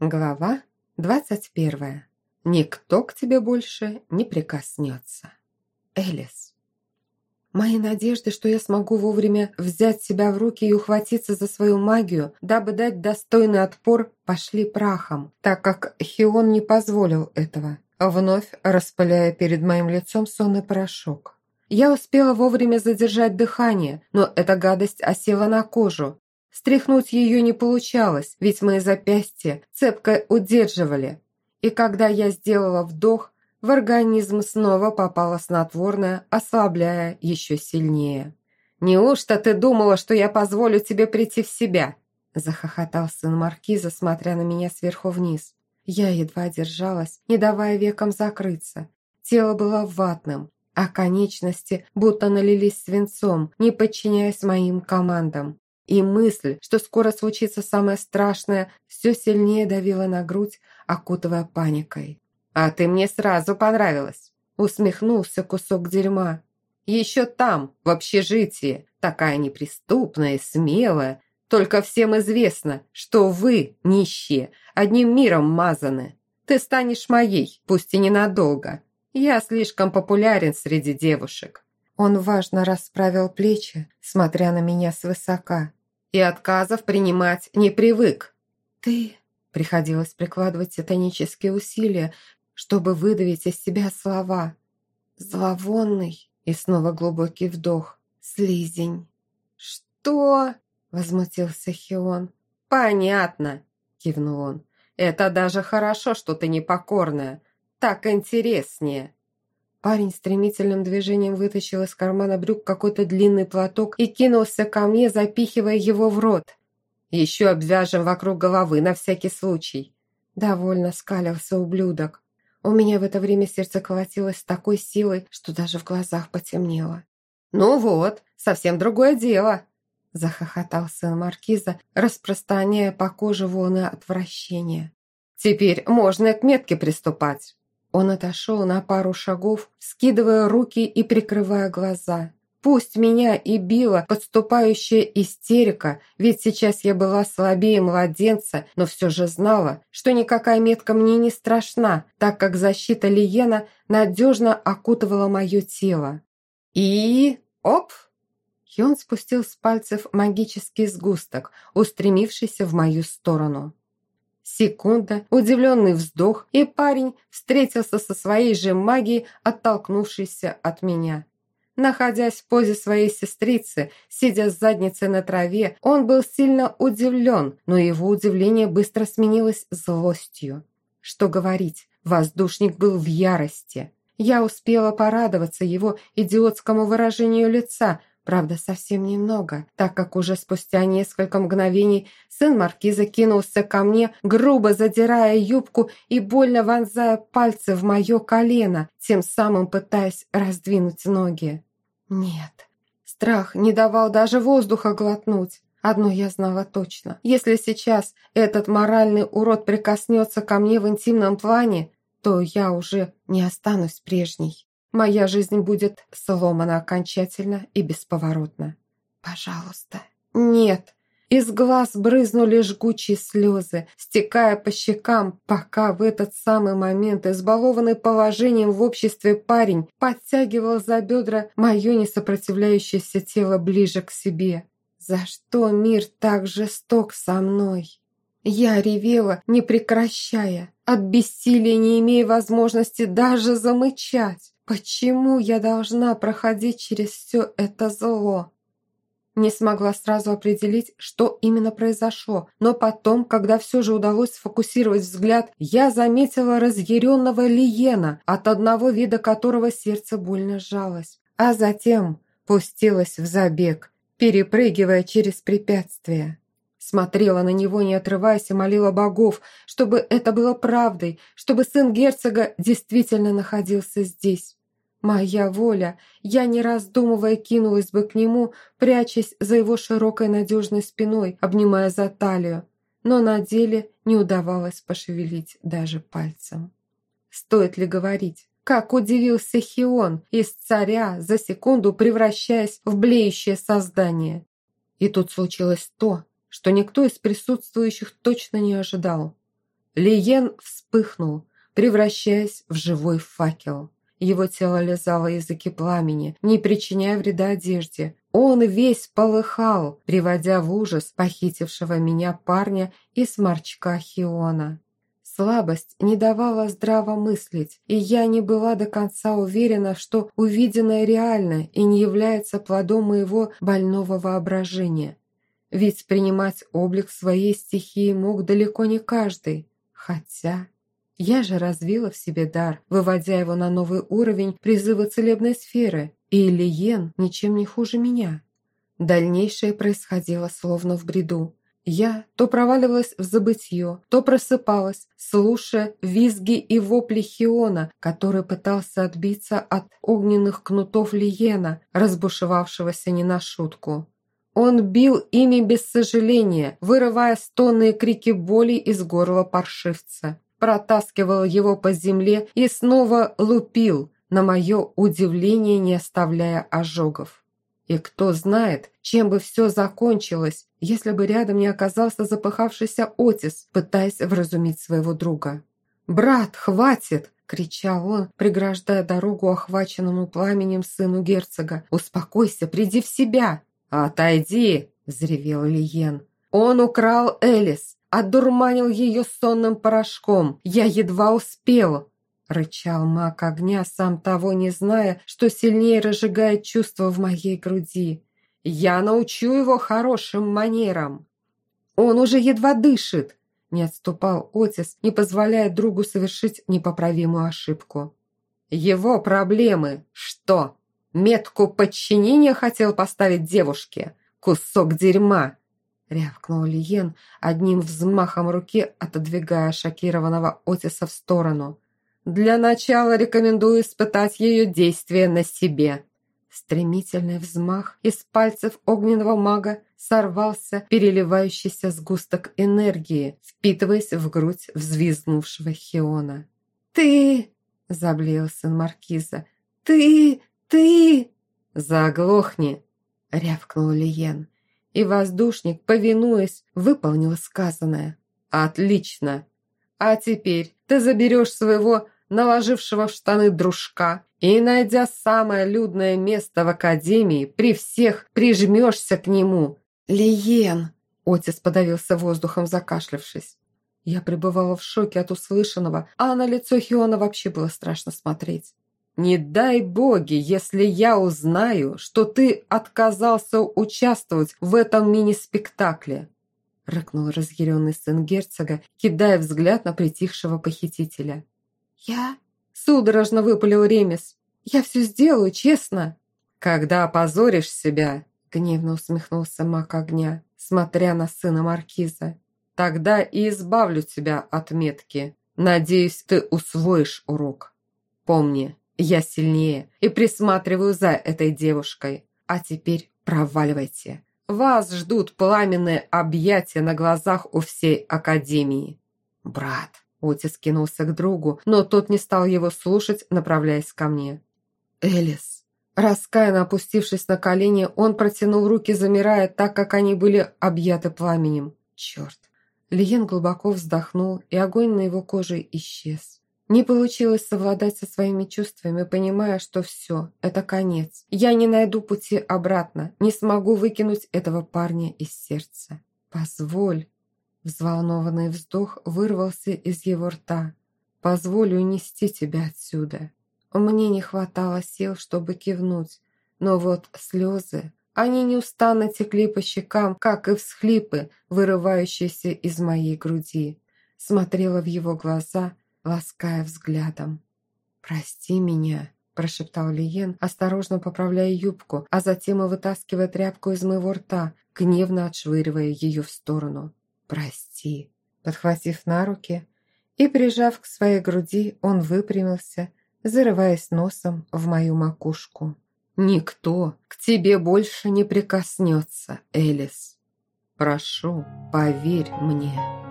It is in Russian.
Глава двадцать первая. Никто к тебе больше не прикоснется. Элис. Мои надежды, что я смогу вовремя взять себя в руки и ухватиться за свою магию, дабы дать достойный отпор, пошли прахом, так как Хион не позволил этого, вновь распыляя перед моим лицом сонный порошок. Я успела вовремя задержать дыхание, но эта гадость осела на кожу, Стряхнуть ее не получалось, ведь мои запястья цепко удерживали. И когда я сделала вдох, в организм снова попало снотворное, ослабляя еще сильнее. «Неужто ты думала, что я позволю тебе прийти в себя?» Захохотал сын Маркиза, смотря на меня сверху вниз. Я едва держалась, не давая векам закрыться. Тело было ватным, а конечности будто налились свинцом, не подчиняясь моим командам. И мысль, что скоро случится самое страшное, все сильнее давила на грудь, окутывая паникой. «А ты мне сразу понравилась!» Усмехнулся кусок дерьма. «Еще там, в общежитии, такая неприступная и смелая. Только всем известно, что вы, нищие, одним миром мазаны. Ты станешь моей, пусть и ненадолго. Я слишком популярен среди девушек». Он важно расправил плечи, смотря на меня свысока и отказов принимать не привык. Ты приходилось прикладывать титанические усилия, чтобы выдавить из себя слова. Зловонный и снова глубокий вдох. Слизень. Что? Возмутился Хион. Понятно, кивнул он. Это даже хорошо, что ты непокорная. Так интереснее. Парень стремительным движением вытащил из кармана брюк какой-то длинный платок и кинулся ко мне, запихивая его в рот. «Еще обвяжем вокруг головы на всякий случай». Довольно скалился ублюдок. У меня в это время сердце колотилось с такой силой, что даже в глазах потемнело. «Ну вот, совсем другое дело», – захохотал сын Маркиза, распространяя по коже волны отвращения. «Теперь можно к метке приступать». Он отошел на пару шагов, скидывая руки и прикрывая глаза. Пусть меня и била подступающая истерика, ведь сейчас я была слабее младенца, но все же знала, что никакая метка мне не страшна, так как защита Лиена надежно окутывала мое тело. И... оп! Хион спустил с пальцев магический сгусток, устремившийся в мою сторону. Секунда, удивленный вздох, и парень встретился со своей же магией, оттолкнувшейся от меня. Находясь в позе своей сестрицы, сидя с задницей на траве, он был сильно удивлен, но его удивление быстро сменилось злостью. Что говорить, воздушник был в ярости. Я успела порадоваться его идиотскому выражению лица, Правда, совсем немного, так как уже спустя несколько мгновений сын маркиза кинулся ко мне, грубо задирая юбку и больно вонзая пальцы в мое колено, тем самым пытаясь раздвинуть ноги. Нет, страх не давал даже воздуха глотнуть. Одно я знала точно. Если сейчас этот моральный урод прикоснется ко мне в интимном плане, то я уже не останусь прежней. Моя жизнь будет сломана окончательно и бесповоротно. Пожалуйста, нет. Из глаз брызнули жгучие слезы, стекая по щекам, пока в этот самый момент избалованный положением в обществе парень подтягивал за бедра мое несопротивляющееся тело ближе к себе. За что мир так жесток со мной? Я ревела, не прекращая, от бессилия не имея возможности даже замычать. Почему я должна проходить через все это зло? Не смогла сразу определить, что именно произошло, но потом, когда все же удалось сфокусировать взгляд, я заметила разъяренного Лиена, от одного вида которого сердце больно сжалось. А затем пустилась в забег, перепрыгивая через препятствия. Смотрела на него, не отрываясь, и молила богов, чтобы это было правдой, чтобы сын герцога действительно находился здесь. Моя воля, я не раздумывая кинулась бы к нему, прячась за его широкой надежной спиной, обнимая за талию, но на деле не удавалось пошевелить даже пальцем. Стоит ли говорить, как удивился Хион из царя, за секунду превращаясь в блеющее создание. И тут случилось то, что никто из присутствующих точно не ожидал. Лиен вспыхнул, превращаясь в живой факел. Его тело лизало языки пламени, не причиняя вреда одежде. Он весь полыхал, приводя в ужас похитившего меня парня и сморчка Хиона. Слабость не давала здраво мыслить, и я не была до конца уверена, что увиденное реально и не является плодом моего больного воображения. Ведь принимать облик своей стихии мог далеко не каждый. Хотя... Я же развила в себе дар, выводя его на новый уровень призыва целебной сферы, и Ильен ничем не хуже меня. Дальнейшее происходило словно в бреду. Я то проваливалась в забытье, то просыпалась, слушая визги и вопли Хиона, который пытался отбиться от огненных кнутов Лиена, разбушевавшегося не на шутку. Он бил ими без сожаления, вырывая стоны и крики боли из горла паршивца протаскивал его по земле и снова лупил, на мое удивление не оставляя ожогов. И кто знает, чем бы все закончилось, если бы рядом не оказался запыхавшийся Отис, пытаясь вразумить своего друга. «Брат, хватит!» – кричал он, преграждая дорогу охваченному пламенем сыну герцога. «Успокойся, приди в себя!» «Отойди!» – взревел Лиен. «Он украл Элис! Одурманил ее сонным порошком. Я едва успел!» Рычал маг огня, сам того не зная, что сильнее разжигает чувство в моей груди. «Я научу его хорошим манерам!» «Он уже едва дышит!» Не отступал Отис, не позволяя другу совершить непоправимую ошибку. «Его проблемы что? Метку подчинения хотел поставить девушке? Кусок дерьма!» Рявкнул Лиен, одним взмахом руки отодвигая шокированного Отиса в сторону. «Для начала рекомендую испытать ее действие на себе». Стремительный взмах из пальцев огненного мага сорвался переливающийся сгусток энергии, впитываясь в грудь взвизгнувшего Хиона. «Ты!» – заблеял сын Маркиза. «Ты! Ты!» «Заглохни!» – рявкнул Лиен и воздушник, повинуясь, выполнил сказанное. «Отлично! А теперь ты заберешь своего наложившего в штаны дружка и, найдя самое людное место в академии, при всех прижмешься к нему. Лиен!» Отец подавился воздухом, закашлявшись. Я пребывала в шоке от услышанного, а на лицо Хиона вообще было страшно смотреть. «Не дай боги, если я узнаю, что ты отказался участвовать в этом мини-спектакле!» рыкнул разъяренный сын герцога, кидая взгляд на притихшего похитителя. «Я?» – судорожно выпалил Ремес. «Я все сделаю, честно!» «Когда опозоришь себя!» – гневно усмехнулся маг огня, смотря на сына маркиза. «Тогда и избавлю тебя от метки. Надеюсь, ты усвоишь урок. Помни, я сильнее и присматриваю за этой девушкой. А теперь проваливайте. Вас ждут пламенные объятия на глазах у всей Академии. Брат, Отис кинулся к другу, но тот не стал его слушать, направляясь ко мне. Элис. Раскаянно опустившись на колени, он протянул руки, замирая, так как они были объяты пламенем. Черт. Лиен глубоко вздохнул, и огонь на его коже исчез. Не получилось совладать со своими чувствами, понимая, что все, это конец. Я не найду пути обратно, не смогу выкинуть этого парня из сердца. «Позволь!» Взволнованный вздох вырвался из его рта. «Позволь унести тебя отсюда!» Мне не хватало сил, чтобы кивнуть, но вот слезы, они неустанно текли по щекам, как и всхлипы, вырывающиеся из моей груди. Смотрела в его глаза – лаская взглядом. «Прости меня», – прошептал Лиен, осторожно поправляя юбку, а затем и вытаскивая тряпку из моего рта, гневно отшвыривая ее в сторону. «Прости». Подхватив на руки и прижав к своей груди, он выпрямился, зарываясь носом в мою макушку. «Никто к тебе больше не прикоснется, Элис. Прошу, поверь мне».